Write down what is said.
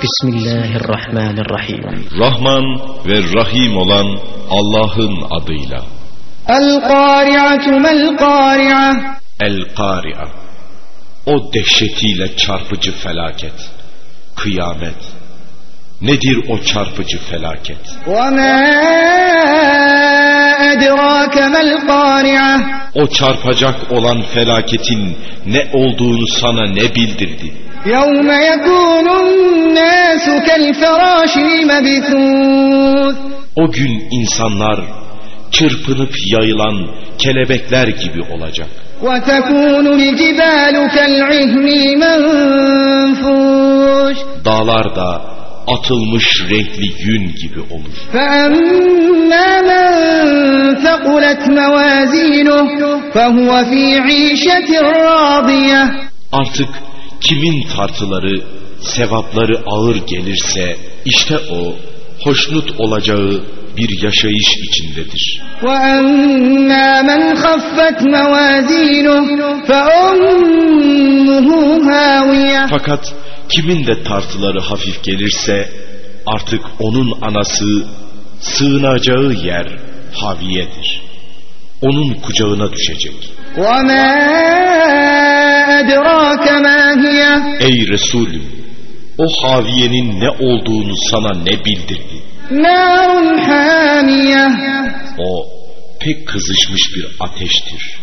Bismillahirrahmanirrahim. Rahman ve Rahim olan Allah'ın adıyla. El-Kari'atu mel-Kari'a. El-Kari'a. O dehşetiyle çarpıcı felaket. Kıyamet. Nedir o çarpıcı felaket? O çarpacak olan felaketin ne olduğunu sana ne bildirdi? يَوْمَ يَكُونُ النَّاسُ كَالْفَرَاشِ الْمَبْثُوثِ O gün insanlar çırpınıp yayılan kelebekler gibi olacak. وَتَكُونُ الْجِبَالُ كَالْعِهْنِ الْمَنْفُوشِ Dağlar da atılmış renkli yün gibi olur. فَأَمَّا مَنْ ثَقُلَتْ مَوَازِينُهُ فَهُوَ فِي عِيشَةٍ رَاضِيَةٍ Artık kimin tartıları, sevapları ağır gelirse işte o hoşnut olacağı bir yaşayış içindedir. وَأَمَّا مَنْ خَفَّتْ مَوَازِينُهُ فَأُمُّهُ هَاوِيَةٌ Fakat kimin de tartıları hafif gelirse artık onun anası sığınacağı yer haviyedir. Onun kucağına düşecek. وَمَا أَدْرَاكَ مَا هِيَهْ Ey Resulüm o haviyenin ne olduğunu sana ne bildirdi? O pek kızışmış bir ateştir.